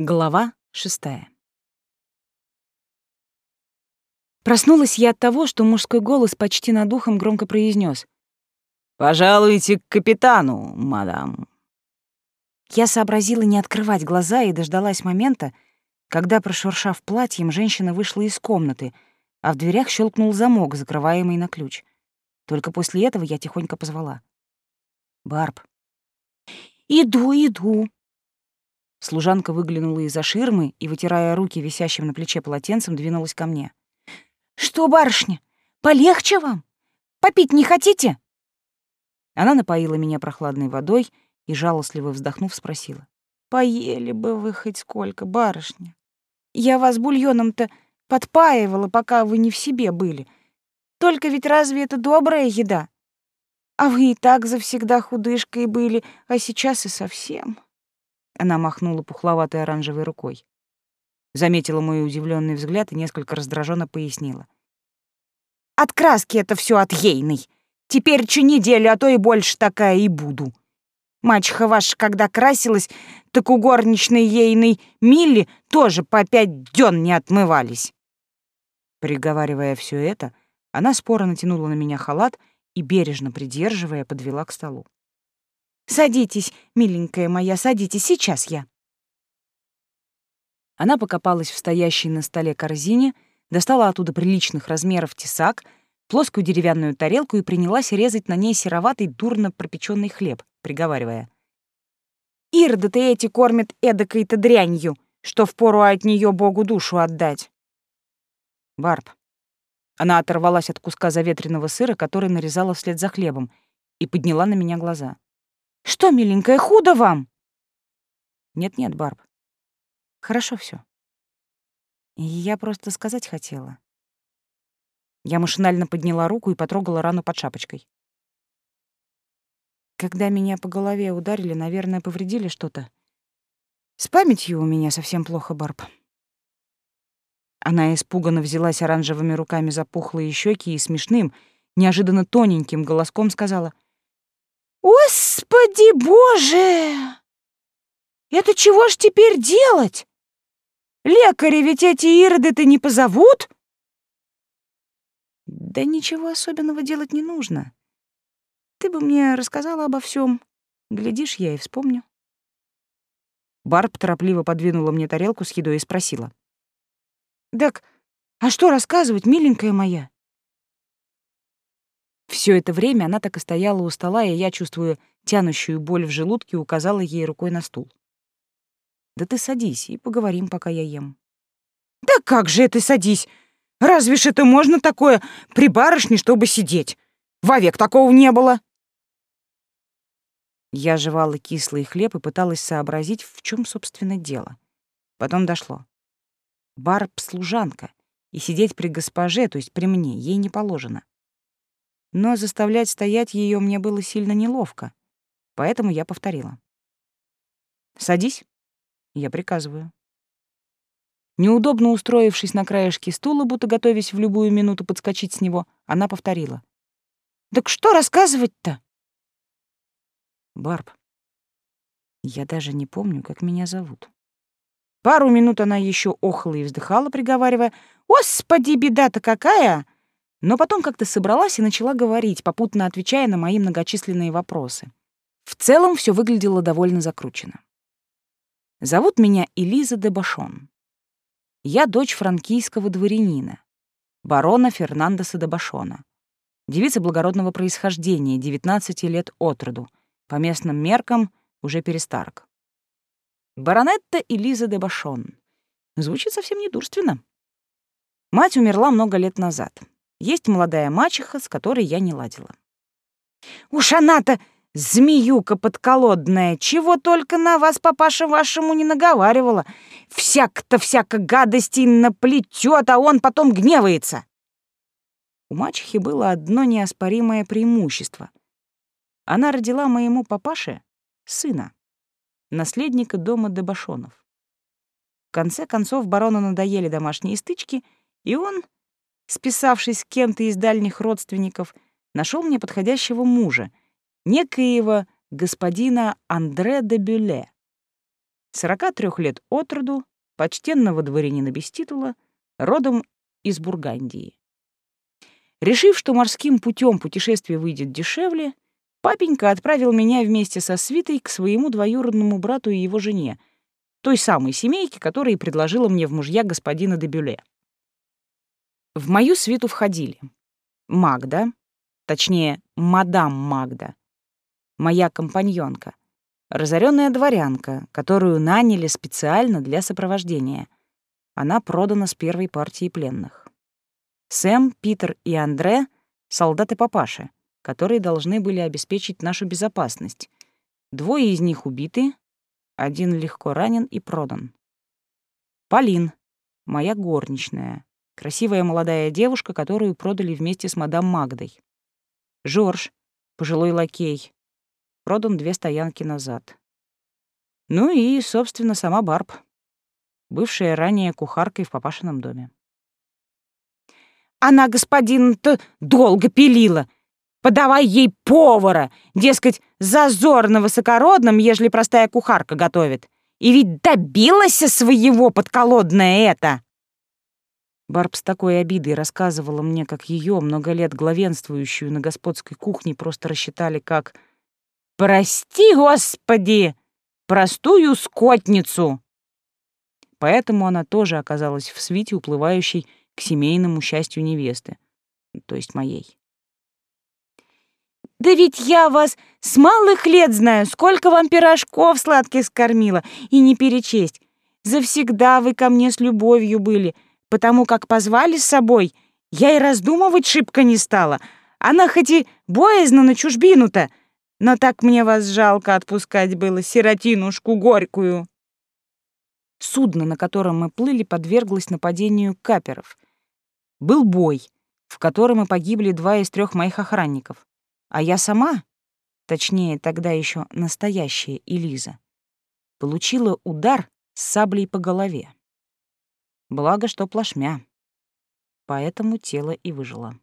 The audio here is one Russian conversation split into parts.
Глава шестая. Проснулась я от того, что мужской голос почти над ухом громко произнес: «Пожалуйте к капитану, мадам». Я сообразила не открывать глаза и дождалась момента, когда, прошуршав платьем, женщина вышла из комнаты, а в дверях щелкнул замок, закрываемый на ключ. Только после этого я тихонько позвала. «Барб». «Иду, иду», Служанка выглянула из-за ширмы и, вытирая руки висящим на плече полотенцем, двинулась ко мне. «Что, барышня, полегче вам? Попить не хотите?» Она напоила меня прохладной водой и, жалостливо вздохнув, спросила. «Поели бы вы хоть сколько, барышня. Я вас бульоном-то подпаивала, пока вы не в себе были. Только ведь разве это добрая еда? А вы и так завсегда худышкой были, а сейчас и совсем...» Она махнула пухловатой оранжевой рукой. Заметила мой удивленный взгляд и несколько раздраженно пояснила. «От краски это все от ейной. Теперь чу неделю, а то и больше такая и буду. Мачеха ваша, когда красилась, так у горничной ейной Милли тоже по пять дён не отмывались». Приговаривая все это, она споро натянула на меня халат и, бережно придерживая, подвела к столу. Садитесь, миленькая моя, садитесь, сейчас я. Она покопалась в стоящей на столе корзине, достала оттуда приличных размеров тесак, плоскую деревянную тарелку и принялась резать на ней сероватый, дурно пропеченный хлеб, приговаривая. «Ирда ты эти кормят эдакой-то дрянью, что впору от нее Богу душу отдать». «Барб». Она оторвалась от куска заветренного сыра, который нарезала вслед за хлебом, и подняла на меня глаза. Что, миленькая, худо вам? Нет-нет, Барб. Хорошо все. Я просто сказать хотела. Я машинально подняла руку и потрогала рану под шапочкой. Когда меня по голове ударили, наверное, повредили что-то. С памятью у меня совсем плохо, Барб. Она испуганно взялась оранжевыми руками за пухлые щеки и смешным, неожиданно тоненьким голоском сказала — Господи Боже! Это чего ж теперь делать? Лекари ведь эти ироды-то не позовут? Да ничего особенного делать не нужно. Ты бы мне рассказала обо всем. Глядишь, я и вспомню. Барб торопливо подвинула мне тарелку с едой и спросила. «Так, а что рассказывать, миленькая моя?» Все это время она так и стояла у стола, и я, чувствуя тянущую боль в желудке, указала ей рукой на стул. «Да ты садись и поговорим, пока я ем». «Да как же это садись? Разве ж это можно такое при барышне, чтобы сидеть? Вовек такого не было!» Я жевала кислый хлеб и пыталась сообразить, в чем, собственно, дело. Потом дошло. Барб — служанка, и сидеть при госпоже, то есть при мне, ей не положено но заставлять стоять ее мне было сильно неловко, поэтому я повторила. «Садись», — я приказываю. Неудобно устроившись на краешке стула, будто готовясь в любую минуту подскочить с него, она повторила. «Так что рассказывать-то?» «Барб, я даже не помню, как меня зовут». Пару минут она еще охала и вздыхала, приговаривая, «Господи, беда-то какая!» Но потом как-то собралась и начала говорить, попутно отвечая на мои многочисленные вопросы. В целом все выглядело довольно закручено. Зовут меня Элиза де Башон. Я дочь франкийского дворянина, барона Фернандеса де Башона, девица благородного происхождения, 19 лет от роду, по местным меркам уже перестарок. Баронетта Элиза де Башон. Звучит совсем недурственно. Мать умерла много лет назад. Есть молодая мачеха, с которой я не ладила. «Уж она-то змеюка подколодная, чего только на вас, папаша вашему, не наговаривала. Всяк-то всяко гадостей наплетет, а он потом гневается». У мачехи было одно неоспоримое преимущество. Она родила моему папаше сына, наследника дома Дебашонов. В конце концов барону надоели домашние стычки, и он списавшись с кем-то из дальних родственников, нашел мне подходящего мужа, некоего господина Андре де Бюле. 43 лет от роду, почтенного дворянина без титула, родом из Бургандии. Решив, что морским путем путешествие выйдет дешевле, папенька отправил меня вместе со свитой к своему двоюродному брату и его жене, той самой семейке, которая предложила мне в мужья господина Дебюле. В мою свиту входили Магда, точнее, мадам Магда, моя компаньонка, разоренная дворянка, которую наняли специально для сопровождения. Она продана с первой партии пленных. Сэм, Питер и Андре — солдаты папаши, которые должны были обеспечить нашу безопасность. Двое из них убиты, один легко ранен и продан. Полин, моя горничная, красивая молодая девушка, которую продали вместе с мадам Магдой. Жорж, пожилой лакей, продан две стоянки назад. Ну и, собственно, сама Барб, бывшая ранее кухаркой в папашином доме. Она господин-то долго пилила. Подавай ей повара, дескать, зазор на высокородном, ежели простая кухарка готовит. И ведь добилась своего подколодная это. Барб с такой обидой рассказывала мне, как ее много лет главенствующую на господской кухне просто рассчитали как «Прости, Господи, простую скотницу!» Поэтому она тоже оказалась в свите, уплывающей к семейному счастью невесты, то есть моей. «Да ведь я вас с малых лет знаю, сколько вам пирожков сладких скормила, и не перечесть. Завсегда вы ко мне с любовью были, потому как позвали с собой, я и раздумывать шибко не стала. Она хоть и боязно на чужбину-то, но так мне вас жалко отпускать было, сиротинушку горькую». Судно, на котором мы плыли, подверглось нападению каперов — был бой, в котором и погибли два из трех моих охранников. А я сама, точнее, тогда еще настоящая Элиза, получила удар с саблей по голове. Благо, что плашмя. Поэтому тело и выжило.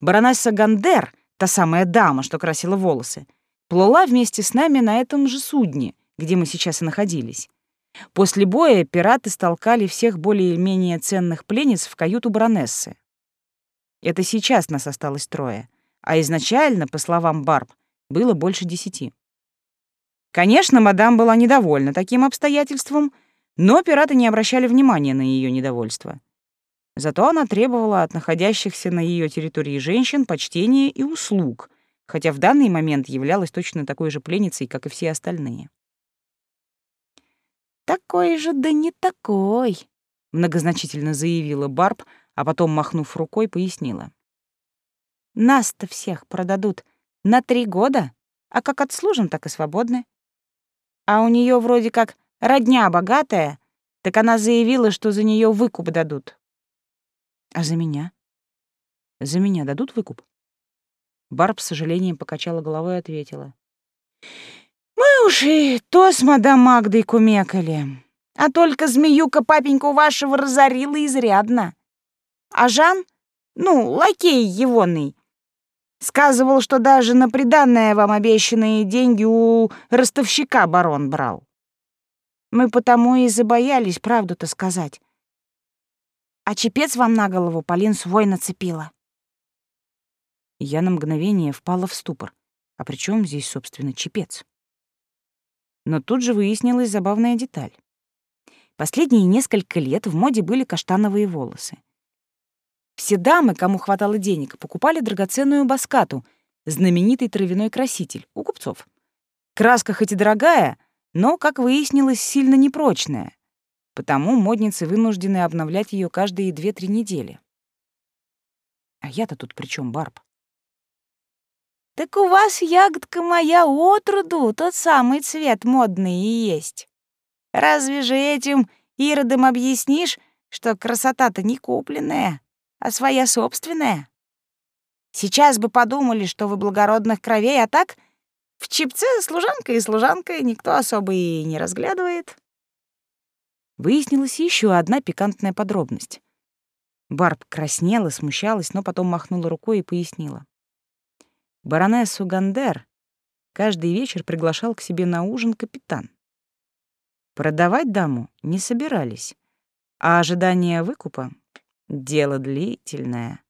Баронесса Гандер, та самая дама, что красила волосы, плыла вместе с нами на этом же судне, где мы сейчас и находились. После боя пираты столкали всех более-менее ценных пленниц в каюту баронессы. Это сейчас нас осталось трое, а изначально, по словам Барб, было больше десяти. Конечно, мадам была недовольна таким обстоятельством, но пираты не обращали внимания на ее недовольство. Зато она требовала от находящихся на ее территории женщин почтения и услуг, хотя в данный момент являлась точно такой же пленницей, как и все остальные. «Такой же, да не такой», — многозначительно заявила Барб, а потом, махнув рукой, пояснила. «Нас-то всех продадут на три года, а как отслужим, так и свободны. А у нее вроде как родня богатая, так она заявила, что за нее выкуп дадут». «А за меня? За меня дадут выкуп?» Барб с сожалением покачала головой и ответила. Мы уж и то с мадам Магдой кумекали. А только змеюка папеньку вашего разорила изрядно. А Жан, ну, лакей егоный, сказывал, что даже на приданное вам обещанные деньги у ростовщика барон брал. Мы потому и забоялись правду-то сказать. А чепец вам на голову Полин свой нацепила. Я на мгновение впала в ступор. А при чем здесь, собственно, чепец? Но тут же выяснилась забавная деталь. Последние несколько лет в моде были каштановые волосы. Все дамы, кому хватало денег, покупали драгоценную баскату, знаменитый травяной краситель, у купцов. Краска хоть и дорогая, но, как выяснилось, сильно непрочная, потому модницы вынуждены обновлять ее каждые две-три недели. А я-то тут при чем, Барб? Так у вас, ягодка моя, отроду тот самый цвет модный и есть. Разве же этим иродом объяснишь, что красота-то не купленная, а своя собственная? Сейчас бы подумали, что вы благородных кровей, а так в чипце служанка и служанка никто особо и не разглядывает. Выяснилась еще одна пикантная подробность. Барб краснела, смущалась, но потом махнула рукой и пояснила. Баронессу Гандер каждый вечер приглашал к себе на ужин капитан. Продавать даму не собирались, а ожидание выкупа — дело длительное.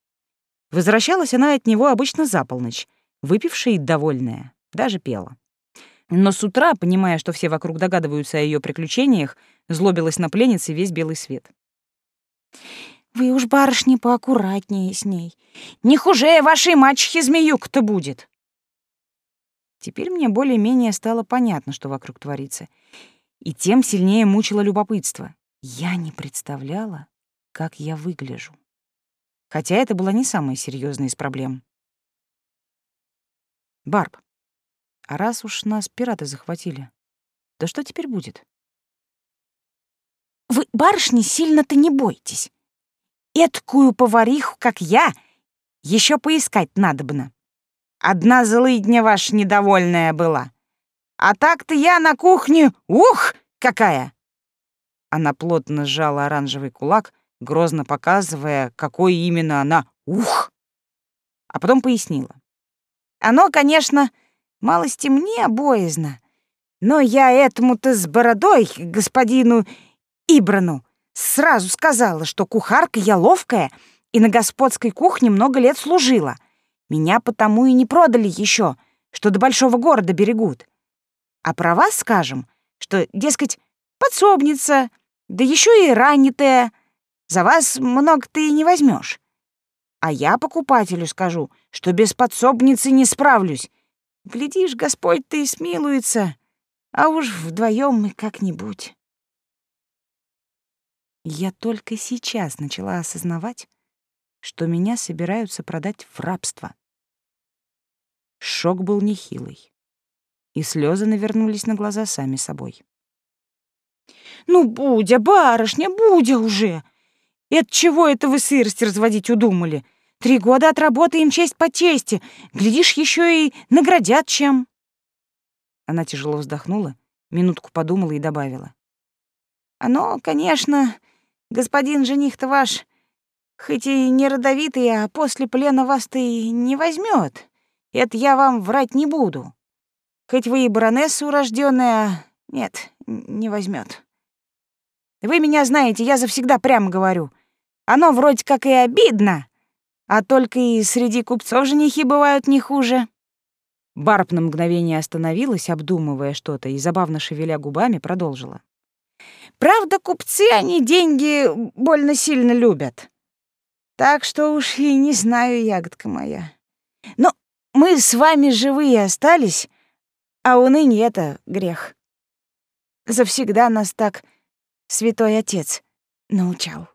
Возвращалась она от него обычно за полночь, выпившая и довольная, даже пела. Но с утра, понимая, что все вокруг догадываются о ее приключениях, злобилась на пленнице весь белый свет. «Вы уж, барышни, поаккуратнее с ней. Не хуже вашей мачехи змеюк-то будет!» Теперь мне более-менее стало понятно, что вокруг творится. И тем сильнее мучило любопытство. Я не представляла, как я выгляжу. Хотя это была не самая серьезная из проблем. Барб, а раз уж нас пираты захватили, то что теперь будет? Вы, барышни, сильно-то не бойтесь. Эткую повариху, как я, еще поискать надобно. Одна злыдня ваша недовольная была. А так-то я на кухне, ух, какая!» Она плотно сжала оранжевый кулак, грозно показывая, какой именно она «ух!» А потом пояснила. «Оно, конечно, малости мне боязно, но я этому-то с бородой, господину Ибрану, сразу сказала, что кухарка я ловкая и на господской кухне много лет служила. Меня потому и не продали еще, что до большого города берегут. А про вас скажем, что, дескать, подсобница, да еще и ранитая. За вас много ты и не возьмешь. А я покупателю скажу, что без подсобницы не справлюсь. Глядишь, Господь ты и смилуется, а уж вдвоем мы как-нибудь. Я только сейчас начала осознавать, что меня собираются продать в рабство. Шок был нехилый, и слезы навернулись на глаза сами собой. «Ну, Будя, барышня, Будя уже! И от чего это вы сырость разводить удумали? Три года отработаем честь по чести, глядишь, еще и наградят чем!» Она тяжело вздохнула, минутку подумала и добавила. «Оно, конечно, господин жених-то ваш, хоть и не родовитый, а после плена вас-то и не возьмет. Это я вам врать не буду. Хоть вы и баронесса урожденная, нет, не возьмет. Вы меня знаете, я завсегда прямо говорю. Оно вроде как и обидно, а только и среди купцов женихи бывают не хуже. Барб на мгновение остановилась, обдумывая что-то, и, забавно шевеля губами, продолжила. Правда, купцы они деньги больно сильно любят. Так что уж и не знаю, ягодка моя. Но мы с вами живые остались, а уныние — это грех. Завсегда нас так святой отец научал.